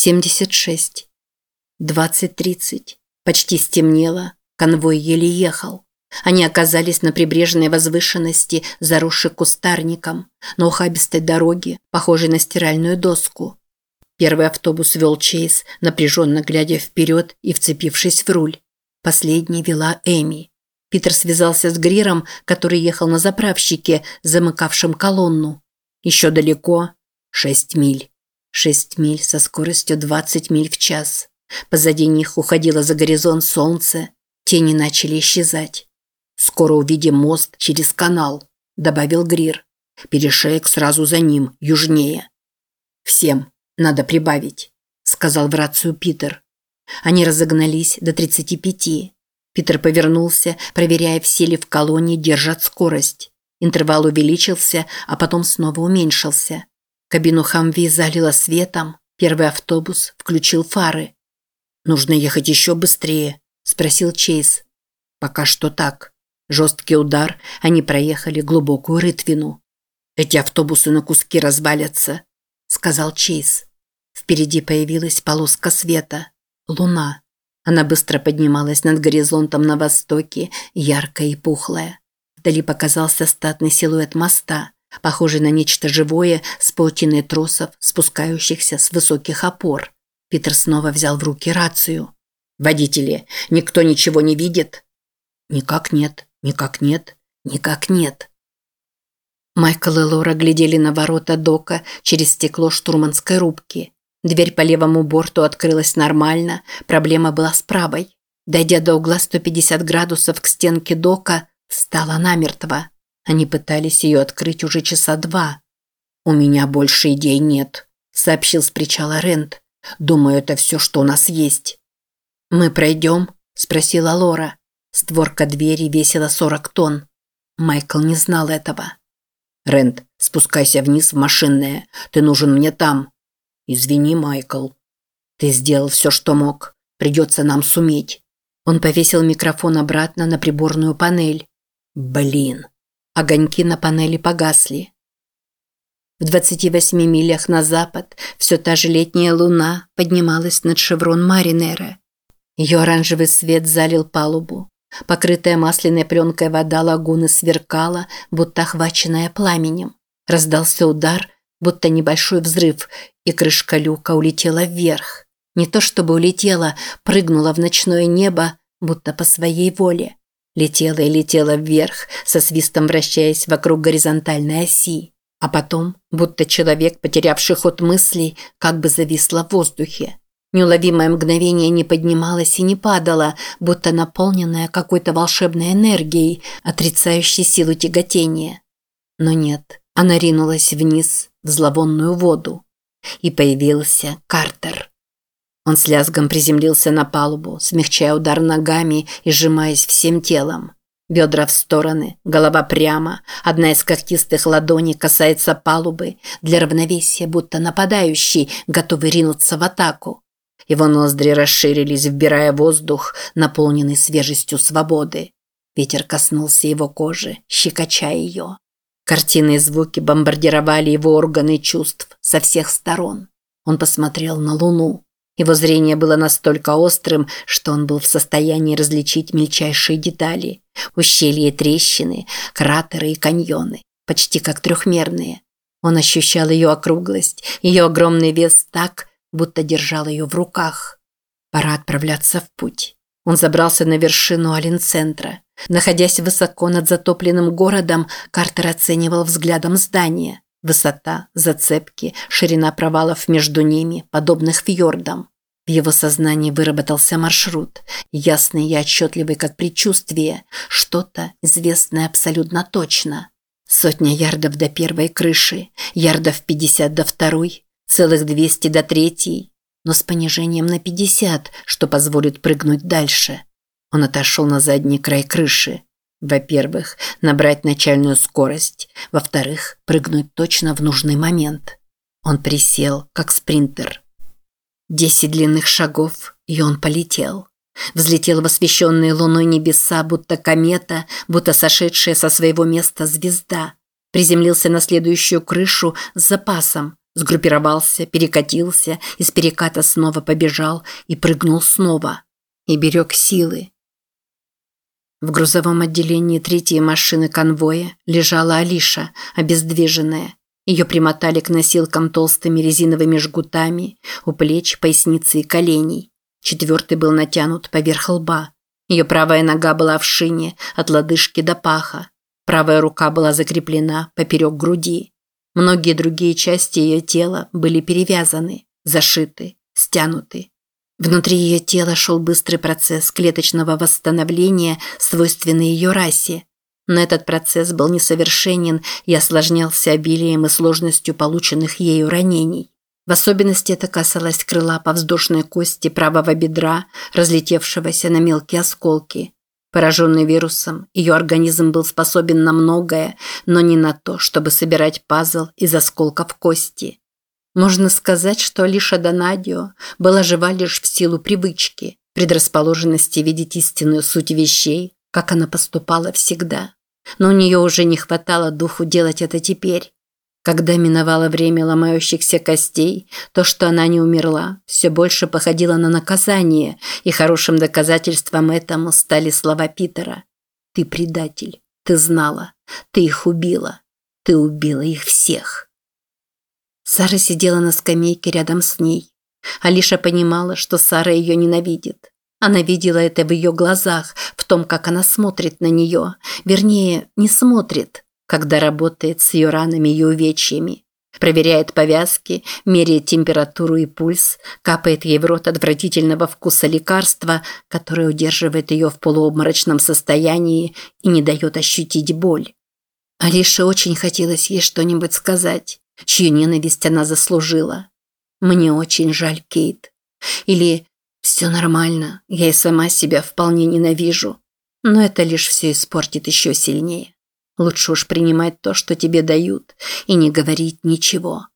76. 20.30. Почти стемнело. Конвой еле ехал. Они оказались на прибрежной возвышенности, заросшей кустарником, на ухабистой дороге, похожей на стиральную доску. Первый автобус вел Чейз, напряженно глядя вперед и вцепившись в руль. Последний вела Эми. Питер связался с Гриром, который ехал на заправщике, замыкавшем колонну. Еще далеко. Шесть миль. Шесть миль со скоростью 20 миль в час. Позади них уходило за горизонт солнце. Тени начали исчезать. «Скоро увидим мост через канал», – добавил Грир. «Перешеек сразу за ним, южнее». «Всем надо прибавить», – сказал в рацию Питер. Они разогнались до 35. Питер повернулся, проверяя, все ли в колонии держат скорость. Интервал увеличился, а потом снова уменьшился. Кабину Хамви залило светом. Первый автобус включил фары. «Нужно ехать еще быстрее», – спросил Чейз. «Пока что так. Жесткий удар, они проехали глубокую рытвину. «Эти автобусы на куски развалятся», – сказал Чейз. Впереди появилась полоска света. Луна. Она быстро поднималась над горизонтом на востоке, яркая и пухлая. Вдали показался статный силуэт моста, похожий на нечто живое с паутиной тросов, спускающихся с высоких опор. Питер снова взял в руки рацию. «Водители, никто ничего не видит?» «Никак нет», Никак нет, никак нет. Майкл и Лора глядели на ворота дока через стекло штурманской рубки. Дверь по левому борту открылась нормально, проблема была с правой. Дойдя до угла 150 градусов к стенке дока, встала намертво. Они пытались ее открыть уже часа два. «У меня больше идей нет», – сообщил с причала Рент. «Думаю, это все, что у нас есть». «Мы пройдем?» – спросила Лора. Створка двери весила 40 тонн. Майкл не знал этого. «Рент, спускайся вниз в машинное. Ты нужен мне там». «Извини, Майкл». «Ты сделал все, что мог. Придется нам суметь». Он повесил микрофон обратно на приборную панель. «Блин». Огоньки на панели погасли. В 28 милях на запад все та же летняя луна поднималась над шеврон Маринера. Ее оранжевый свет залил палубу. Покрытая масляной пленкой вода лагуны сверкала, будто охваченная пламенем. Раздался удар, будто небольшой взрыв, и крышка люка улетела вверх. Не то чтобы улетела, прыгнула в ночное небо, будто по своей воле. Летела и летела вверх, со свистом вращаясь вокруг горизонтальной оси. А потом, будто человек, потерявший ход мыслей, как бы зависла в воздухе. Неуловимое мгновение не поднималось и не падало, будто наполненное какой-то волшебной энергией, отрицающей силу тяготения. Но нет, она ринулась вниз, в зловонную воду. И появился Картер. Он с лязгом приземлился на палубу, смягчая удар ногами и сжимаясь всем телом. Бедра в стороны, голова прямо, одна из когтистых ладоней касается палубы, для равновесия будто нападающий, готовый ринуться в атаку. Его ноздри расширились, вбирая воздух, наполненный свежестью свободы. Ветер коснулся его кожи, щекоча ее. Картины и звуки бомбардировали его органы чувств со всех сторон. Он посмотрел на луну. Его зрение было настолько острым, что он был в состоянии различить мельчайшие детали. Ущелья и трещины, кратеры и каньоны, почти как трехмерные. Он ощущал ее округлость, ее огромный вес так, будто держал ее в руках. Пора отправляться в путь. Он забрался на вершину Алин-центра. Находясь высоко над затопленным городом, Картер оценивал взглядом здания. Высота, зацепки, ширина провалов между ними, подобных фьордам. В его сознании выработался маршрут, ясный и отчетливый как предчувствие, что-то известное абсолютно точно. Сотня ярдов до первой крыши, ярдов пятьдесят до второй, целых 200 до третьей, но с понижением на 50, что позволит прыгнуть дальше. Он отошел на задний край крыши. Во-первых, набрать начальную скорость. Во-вторых, прыгнуть точно в нужный момент. Он присел, как спринтер. Десять длинных шагов, и он полетел. Взлетел в освещенные луной небеса, будто комета, будто сошедшая со своего места звезда. Приземлился на следующую крышу с запасом, Сгруппировался, перекатился, из переката снова побежал и прыгнул снова. И берег силы. В грузовом отделении третьей машины конвоя лежала Алиша, обездвиженная. Ее примотали к носилкам толстыми резиновыми жгутами у плеч, поясницы и коленей. Четвертый был натянут поверх лба. Ее правая нога была в шине от лодыжки до паха. Правая рука была закреплена поперек груди. Многие другие части ее тела были перевязаны, зашиты, стянуты. Внутри ее тела шел быстрый процесс клеточного восстановления, свойственный ее расе. Но этот процесс был несовершенен и осложнялся обилием и сложностью полученных ею ранений. В особенности это касалось крыла повздошной кости правого бедра, разлетевшегося на мелкие осколки. Пораженный вирусом, ее организм был способен на многое, но не на то, чтобы собирать пазл из осколков кости. Можно сказать, что Алиша Донадио была жива лишь в силу привычки, предрасположенности видеть истинную суть вещей, как она поступала всегда. Но у нее уже не хватало духу делать это теперь. Когда миновало время ломающихся костей, то, что она не умерла, все больше походило на наказание, и хорошим доказательством этому стали слова Питера. «Ты предатель. Ты знала. Ты их убила. Ты убила их всех». Сара сидела на скамейке рядом с ней. Алиша понимала, что Сара ее ненавидит. Она видела это в ее глазах, в том, как она смотрит на нее. Вернее, не смотрит – когда работает с ее ранами и увечьями. Проверяет повязки, меряет температуру и пульс, капает ей в рот отвратительного вкуса лекарства, которое удерживает ее в полуобморочном состоянии и не дает ощутить боль. Алише очень хотелось ей что-нибудь сказать, чью ненависть она заслужила. «Мне очень жаль, Кейт». Или «Все нормально, я и сама себя вполне ненавижу». Но это лишь все испортит еще сильнее. Лучше уж принимать то, что тебе дают, и не говорить ничего.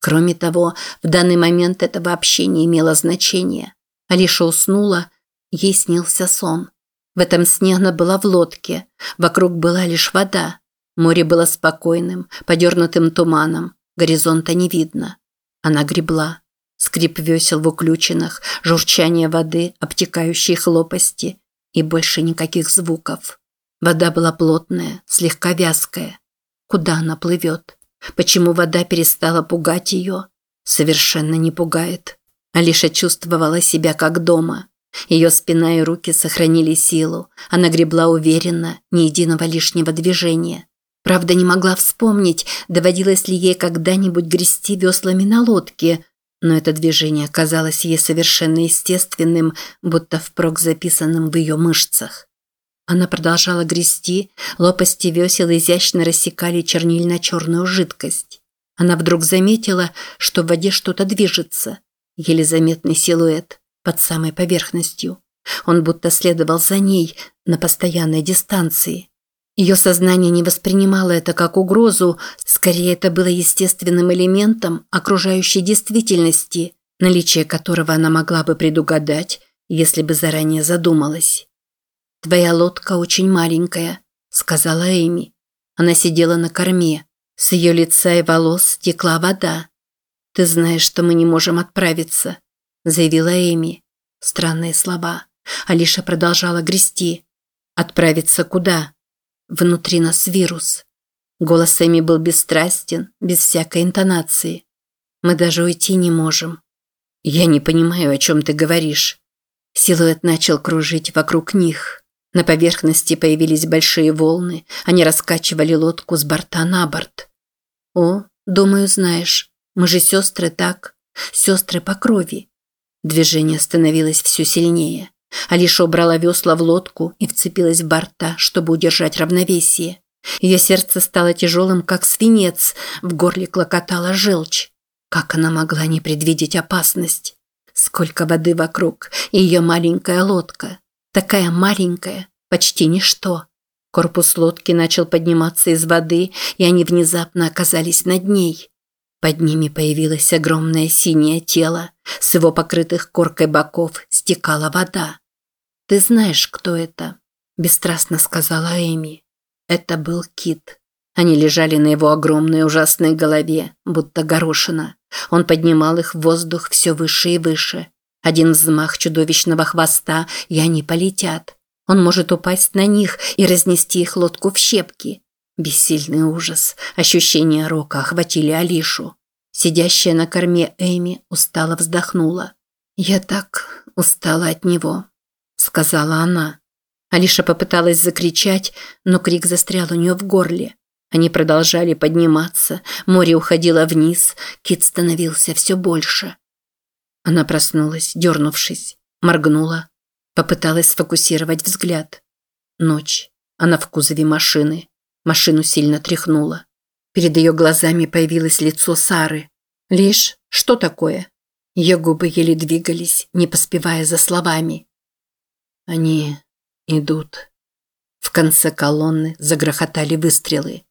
Кроме того, в данный момент это вообще не имело значения. Алиша уснула, ей снился сон. В этом сне она была в лодке, вокруг была лишь вода. Море было спокойным, подернутым туманом, горизонта не видно. Она гребла. Скрип весел в уключенных, журчание воды, обтекающие лопасти и больше никаких звуков. Вода была плотная, слегка вязкая. Куда она плывет? Почему вода перестала пугать ее? Совершенно не пугает. Алиша чувствовала себя как дома. Ее спина и руки сохранили силу. Она гребла уверенно, ни единого лишнего движения. Правда, не могла вспомнить, доводилось ли ей когда-нибудь грести веслами на лодке, но это движение казалось ей совершенно естественным, будто впрок записанным в ее мышцах. Она продолжала грести, лопасти весел изящно рассекали чернильно-черную жидкость. Она вдруг заметила, что в воде что-то движется. Еле заметный силуэт под самой поверхностью. Он будто следовал за ней на постоянной дистанции. Ее сознание не воспринимало это как угрозу, скорее это было естественным элементом окружающей действительности, наличие которого она могла бы предугадать, если бы заранее задумалась. «Твоя лодка очень маленькая», – сказала Эми. Она сидела на корме. С ее лица и волос текла вода. «Ты знаешь, что мы не можем отправиться», – заявила Эми. Странные слова. Алиша продолжала грести. «Отправиться куда?» «Внутри нас вирус». Голос Эми был бесстрастен, без всякой интонации. «Мы даже уйти не можем». «Я не понимаю, о чем ты говоришь». Силуэт начал кружить вокруг них. На поверхности появились большие волны, они раскачивали лодку с борта на борт. «О, думаю, знаешь, мы же сестры, так? Сестры по крови». Движение становилось все сильнее. Алиша убрала весла в лодку и вцепилась в борта, чтобы удержать равновесие. Ее сердце стало тяжелым, как свинец, в горле клокотала желчь. Как она могла не предвидеть опасность? Сколько воды вокруг, и ее маленькая лодка. Такая маленькая, почти ничто. Корпус лодки начал подниматься из воды, и они внезапно оказались над ней. Под ними появилось огромное синее тело, с его покрытых коркой боков стекала вода. «Ты знаешь, кто это?» – бесстрастно сказала Эми. Это был кит. Они лежали на его огромной ужасной голове, будто горошина. Он поднимал их в воздух все выше и выше. Один взмах чудовищного хвоста, и они полетят. Он может упасть на них и разнести их лодку в щепки. Бессильный ужас, ощущения рока охватили Алишу. Сидящая на корме Эми устало вздохнула. «Я так устала от него», – сказала она. Алиша попыталась закричать, но крик застрял у нее в горле. Они продолжали подниматься, море уходило вниз, кит становился все больше. Она проснулась, дернувшись, моргнула, попыталась сфокусировать взгляд. Ночь. Она в кузове машины. Машину сильно тряхнула. Перед ее глазами появилось лицо Сары. Лишь, что такое? Ее губы еле двигались, не поспевая за словами. Они идут. В конце колонны загрохотали выстрелы.